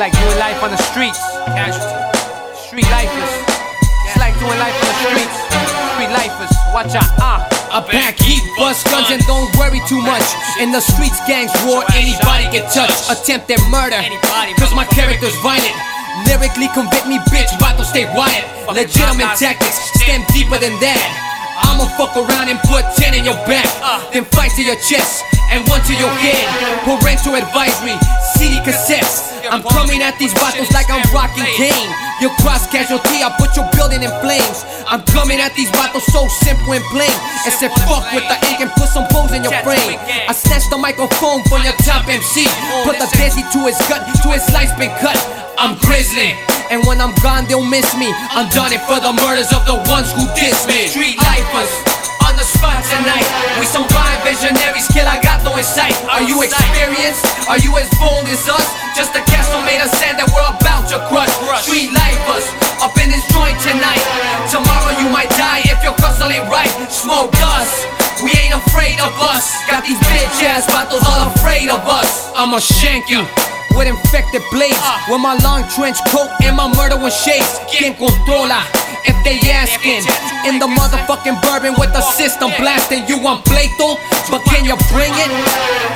like doing life on the streets. Casualty. Street lifers. It's like doing life on the streets. Street lifers. Watch out. Ah. A pack heat, bust guns, and don't worry too much. In the streets, gangs war, anybody get touched. Attempted murder, cause my character's violent. Lyrically convict me, bitch, vato stay quiet. Legitimate tactics, stem deeper than that. I'ma fuck around and put 10 in your back. Then fight to your chest and one to your head. Parental advisory, CD cassettes. At these vatos like I'm rocking Kane. Your cross casualty, I put your building in flames. I'm coming at these vatos so simple and plain. And said fuck with the ink and put some bones in your frame. I snatched the microphone from your top MC. Put the desi to his gut, to his life's been cut. I'm grizzly. And when I'm gone, they'll miss me. I'm done it for the murders of the ones who diss me. Street lifers on the spot tonight. We some rhyme visionaries, kill I got no insight. Are you experienced? Are you as bold as us? Just a castle made of sand that we're about to crush. Street lifers up in this joint tonight. Tomorrow you might die if your hustle ain't right. Smoke us. We ain't afraid of us. Got these bitch ass battles all afraid of us. I'ma shank you with infected blades. Uh. With my long trench coat and my murder with shades. Quien controla? If they asking, in the motherfucking bourbon with the system blasting, you want pleito, but can you bring it?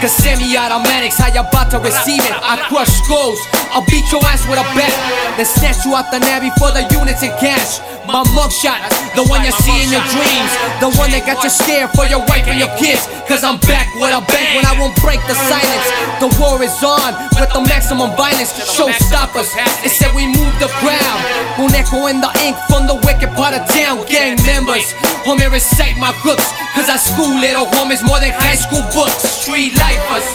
Cause semi-automatics, how you about to receive it? I crush skulls, I'll beat your ass with a bat, then snatch you out the navy for the units in cash. My mugshot, the one you see in your dreams, the one that got you scared for your wife and your kids. Cause I'm back with a bang when I won't break the silence. The war is on with the maximum violence. Showstoppers, it said we move the crowd. Un echo in the ink from the wicked part of town. Gang members, homie, recite my hooks. Cause I school little homies more than high school books. Street lifers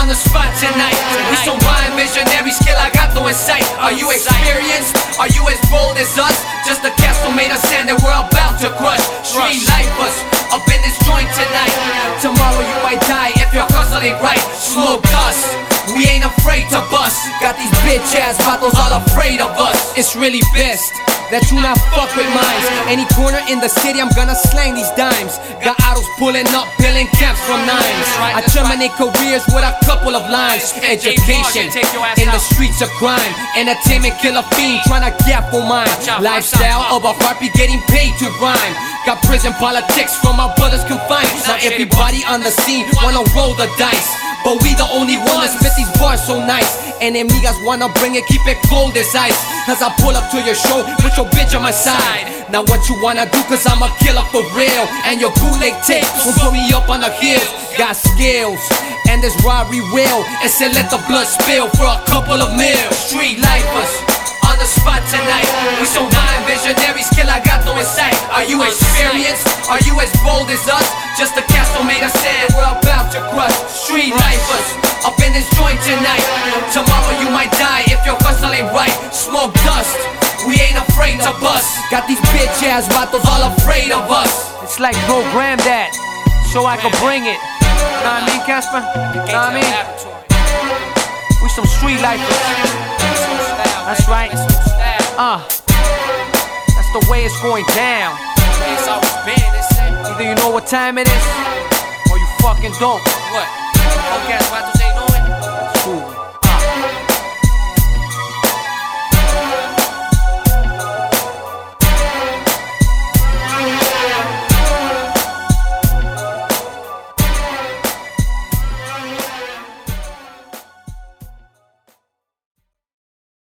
on the spot tonight. We some rhyme visionaries, kill I got no insight. Are you experienced? Are you as bold as us? Just a castle made of sand that we're about to crush. Street lifers up in this joint tonight. Tomorrow you might die if your hustle ain't right. Smoke us. We ain't afraid to bust. Got these bitch ass bottles all afraid of us. It's really best that you not fuck with minds. Any corner in the city, I'm gonna slang these dimes. Got autos pulling up, billing caps from nines. I terminate careers with a couple of lines. Education in the streets of crime. Entertainment killer fiend trying to gap for mine. Lifestyle of a harpy getting paid to rhyme. Got prison politics from my brothers confined. Now everybody on the scene wanna roll the dice. But we the only one that spit these bars so nice. Enemigas wanna bring it, keep it cold as ice. As I pull up to your show with your bitch on my side. Now what you wanna do, cause I'm a killer for real. And your bootleg tape will put me up on the hill. Got skills, and this robbery will. And say let the blood spill for a couple of meals. Street lifers on the spot tonight. We so nine visionaries, kill I got no insight. Are you experienced? Are you as bold as us? Just a castle made of sand, we're about to crush. Street lifers up in this joint tonight. Tomorrow you might die if your hustle ain't right. Smoke dust, we ain't afraid to bust. Got these bitch ass battles all afraid of us. It's like program that so I can bring it. Know what I mean, Casper? Know what I mean? We some street lifers. That's right. Uh, that's the way it's going down. Either you know what time it is, or you fucking don't what? Okay, I'm. Cool.